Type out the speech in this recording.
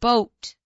boat.